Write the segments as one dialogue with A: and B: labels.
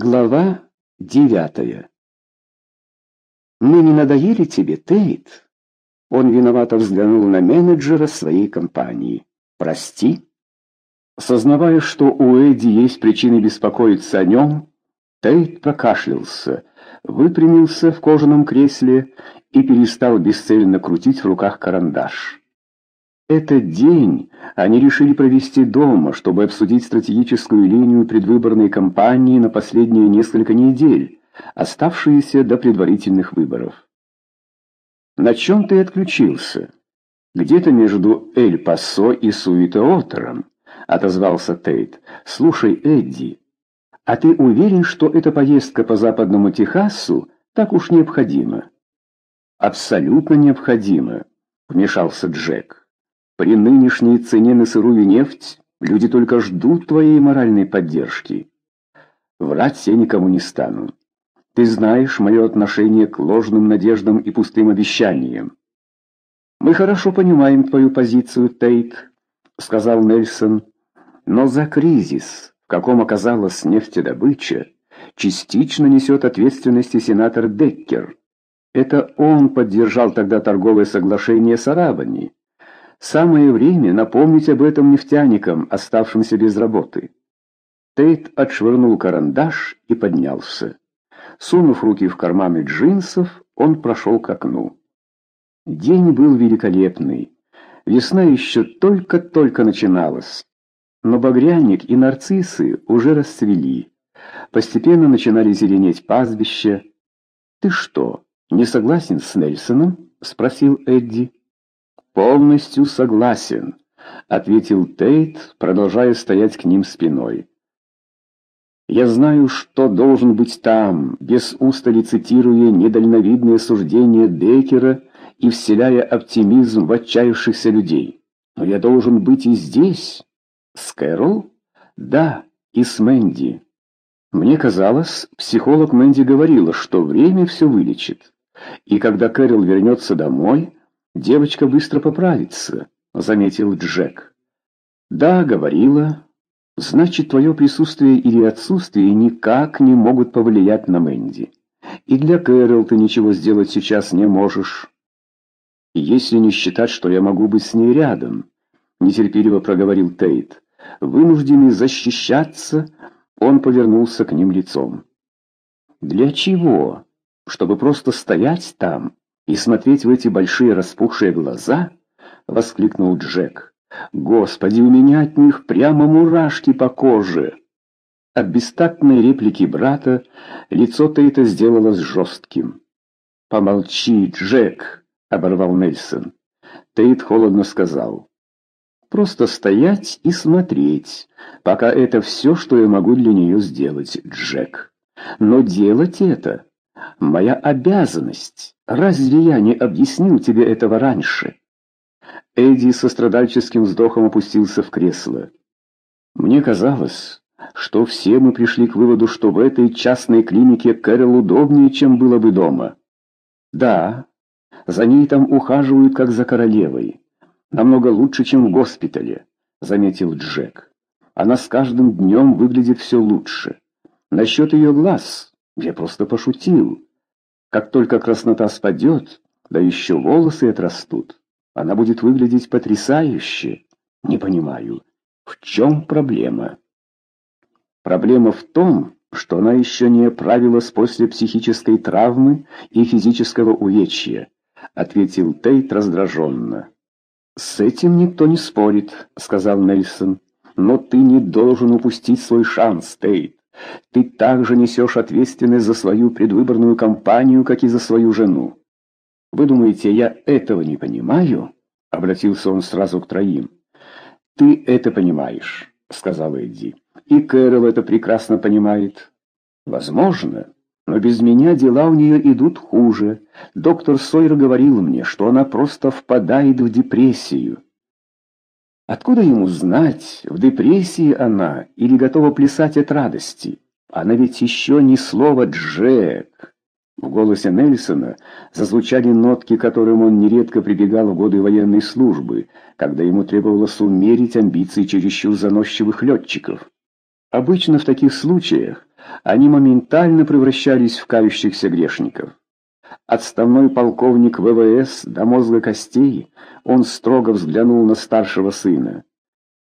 A: Глава девятая. «Мы не надоели тебе, Тейт?» Он виновато взглянул на менеджера своей компании. «Прости?» Сознавая, что у Эдди есть причины беспокоиться о нем, Тейт прокашлялся, выпрямился в кожаном кресле и перестал бесцельно крутить в руках карандаш. Этот день они решили провести дома, чтобы обсудить стратегическую линию предвыборной кампании на последние несколько недель, оставшиеся до предварительных выборов. «На чем ты отключился?» «Где-то между Эль-Пасо и Суитоотером», — отозвался Тейт. «Слушай, Эдди, а ты уверен, что эта поездка по западному Техасу так уж необходима?» «Абсолютно необходима», — вмешался Джек. При нынешней цене на сырую нефть люди только ждут твоей моральной поддержки. Врать я никому не стану. Ты знаешь мое отношение к ложным надеждам и пустым обещаниям. Мы хорошо понимаем твою позицию, Тейт, сказал Нельсон, но за кризис, в каком оказалась нефтедобыча, частично несет ответственность и сенатор Деккер. Это он поддержал тогда торговое соглашение с арабами. Самое время напомнить об этом нефтяникам, оставшимся без работы. Тейт отшвырнул карандаш и поднялся. Сунув руки в карманы джинсов, он прошел к окну. День был великолепный. Весна еще только-только начиналась. Но багряник и нарциссы уже расцвели. Постепенно начинали зеленеть пастбища. «Ты что, не согласен с Нельсоном?» — спросил Эдди. «Полностью согласен», — ответил Тейт, продолжая стоять к ним спиной. «Я знаю, что должен быть там, без устали цитируя недальновидные суждения Деккера и вселяя оптимизм в отчаявшихся людей. Но я должен быть и здесь. С Кэрол? Да, и с Мэнди. Мне казалось, психолог Мэнди говорила, что время все вылечит. И когда Кэрол вернется домой, Девочка быстро поправится, заметил Джек. Да, говорила. Значит, твое присутствие или отсутствие никак не могут повлиять на Мэнди. И для Кэрол ты ничего сделать сейчас не можешь. Если не считать, что я могу быть с ней рядом, нетерпеливо проговорил Тейт. Вынужденный защищаться, он повернулся к ним лицом. Для чего? Чтобы просто стоять там и смотреть в эти большие распухшие глаза, воскликнул Джек. Господи, у меня от них прямо мурашки по коже. От бестактной реплики брата лицо Тейта сделалось жестким. «Помолчи, Джек!» — оборвал Нельсон. Тейт холодно сказал. «Просто стоять и смотреть, пока это все, что я могу для нее сделать, Джек. Но делать это моя обязанность. Разве я не объяснил тебе этого раньше?» Эдди со страдальческим вздохом опустился в кресло. «Мне казалось, что все мы пришли к выводу, что в этой частной клинике Кэрол удобнее, чем было бы дома. Да, за ней там ухаживают, как за королевой. Намного лучше, чем в госпитале», — заметил Джек. «Она с каждым днем выглядит все лучше. Насчет ее глаз я просто пошутил. Как только краснота спадет, да еще волосы отрастут, она будет выглядеть потрясающе. Не понимаю, в чем проблема? Проблема в том, что она еще не оправилась после психической травмы и физического увечья, ответил Тейт раздраженно. «С этим никто не спорит», — сказал Нельсон. «Но ты не должен упустить свой шанс, Тейт. Ты также несешь ответственность за свою предвыборную кампанию, как и за свою жену. Вы думаете, я этого не понимаю?» Обратился он сразу к троим. «Ты это понимаешь», — сказал Эдди. «И Кэрол это прекрасно понимает». «Возможно, но без меня дела у нее идут хуже. Доктор Сойер говорил мне, что она просто впадает в депрессию». Откуда ему знать, в депрессии она или готова плясать от радости? Она ведь еще ни слова «Джек». В голосе Нельсона зазвучали нотки, которым он нередко прибегал в годы военной службы, когда ему требовалось умерить амбиции чересчур заносчивых летчиков. Обычно в таких случаях они моментально превращались в кающихся грешников. Отставной полковник ВВС до мозга костей, он строго взглянул на старшего сына.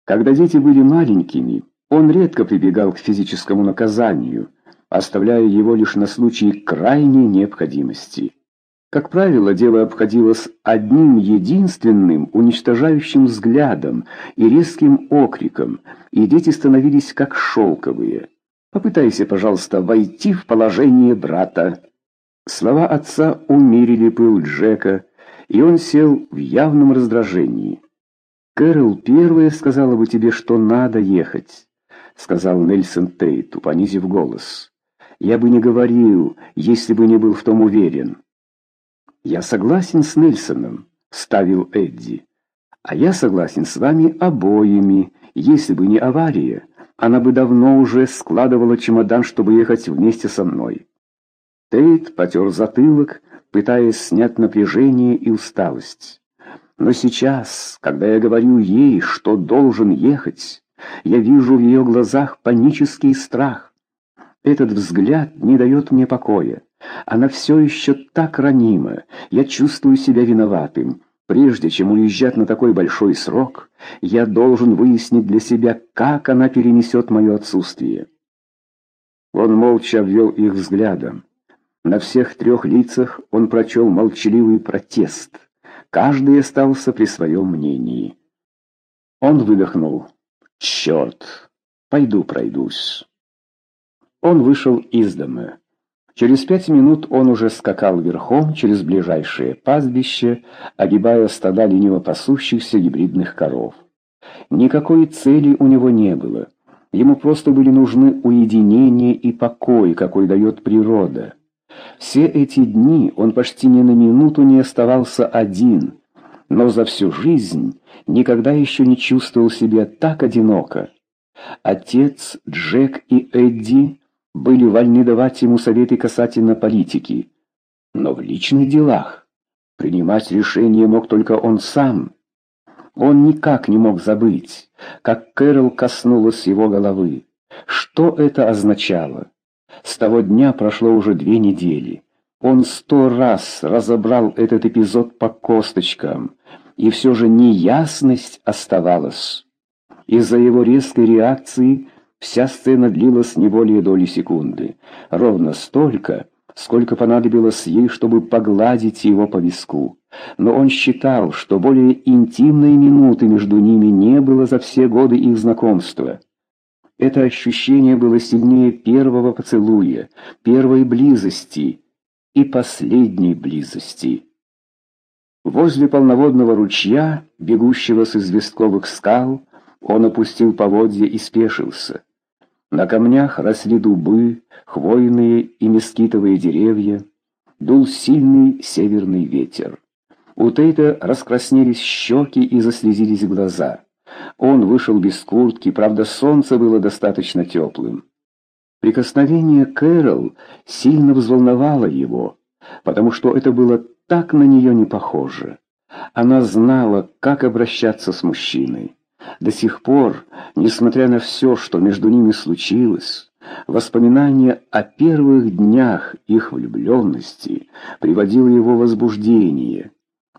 A: Когда дети были маленькими, он редко прибегал к физическому наказанию, оставляя его лишь на случай крайней необходимости. Как правило, дело обходилось одним единственным уничтожающим взглядом и резким окриком, и дети становились как шелковые. «Попытайся, пожалуйста, войти в положение брата». Слова отца умерили пыл Джека, и он сел в явном раздражении. «Кэрол первая сказала бы тебе, что надо ехать», — сказал Нельсон Тейту, понизив голос. «Я бы не говорил, если бы не был в том уверен». «Я согласен с Нельсоном», — ставил Эдди. «А я согласен с вами обоими. Если бы не авария, она бы давно уже складывала чемодан, чтобы ехать вместе со мной». Тейт потер затылок, пытаясь снять напряжение и усталость. Но сейчас, когда я говорю ей, что должен ехать, я вижу в ее глазах панический страх. Этот взгляд не дает мне покоя. Она все еще так ранима, я чувствую себя виноватым. Прежде чем уезжать на такой большой срок, я должен выяснить для себя, как она перенесет мое отсутствие. Он молча обвел их взглядом. На всех трех лицах он прочел молчаливый протест. Каждый остался при своем мнении. Он выдохнул. «Черт! Пойду пройдусь». Он вышел из дома. Через пять минут он уже скакал верхом через ближайшее пастбище, огибая стада лениво пасущихся гибридных коров. Никакой цели у него не было. Ему просто были нужны уединение и покой, какой дает природа. Все эти дни он почти ни на минуту не оставался один, но за всю жизнь никогда еще не чувствовал себя так одиноко. Отец, Джек и Эдди были вольны давать ему советы касательно политики, но в личных делах принимать решения мог только он сам. Он никак не мог забыть, как Кэрол коснулась его головы. Что это означало? С того дня прошло уже две недели. Он сто раз разобрал этот эпизод по косточкам, и все же неясность оставалась. Из-за его резкой реакции Вся сцена длилась не более доли секунды, ровно столько, сколько понадобилось ей, чтобы погладить его по виску. Но он считал, что более интимной минуты между ними не было за все годы их знакомства. Это ощущение было сильнее первого поцелуя, первой близости и последней близости. Возле полноводного ручья, бегущего с известковых скал, он опустил поводья и спешился. На камнях росли дубы, хвойные и мескитовые деревья. Дул сильный северный ветер. У Тейта раскраснелись щеки и заслезились глаза. Он вышел без куртки, правда, солнце было достаточно теплым. Прикосновение Кэрол сильно взволновало его, потому что это было так на нее не похоже. Она знала, как обращаться с мужчиной. До сих пор, несмотря на все, что между ними случилось, воспоминание о первых днях их влюбленности приводило его в возбуждение.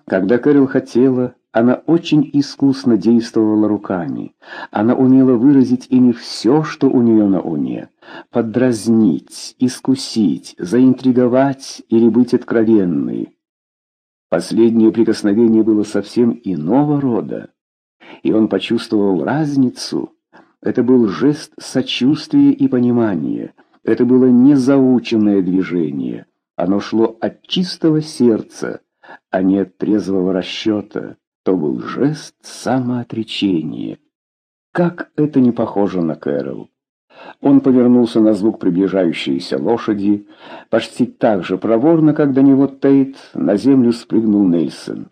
A: Когда Кэрил хотела, она очень искусно действовала руками. Она умела выразить ими все, что у нее на уме. Подразнить, искусить, заинтриговать или быть откровенной. Последнее прикосновение было совсем иного рода и он почувствовал разницу. Это был жест сочувствия и понимания. Это было не заученное движение. Оно шло от чистого сердца, а не от трезвого расчета. То был жест самоотречения. Как это не похоже на Кэрол. Он повернулся на звук приближающейся лошади. Почти так же проворно, как до него Тейт, на землю спрыгнул Нельсон.